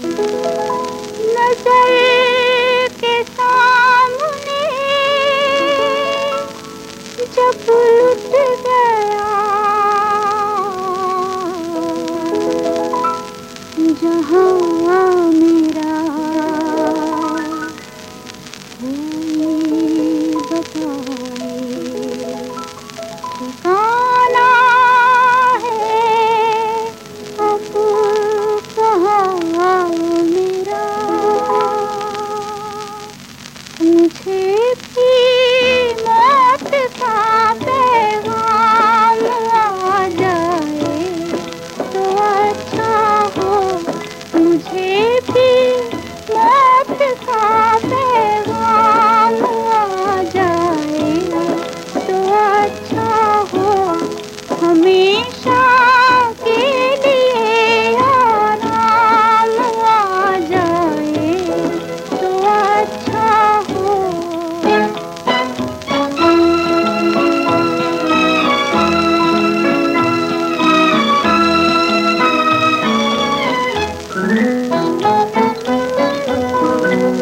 На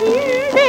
சிந்து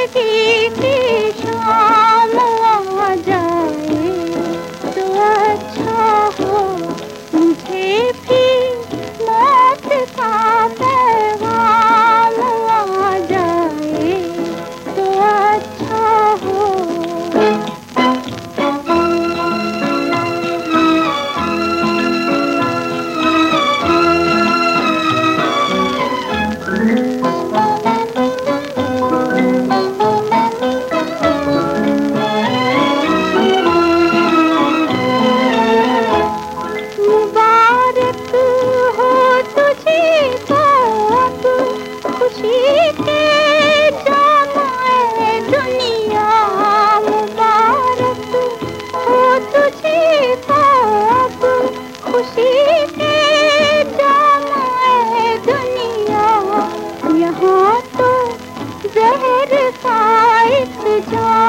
就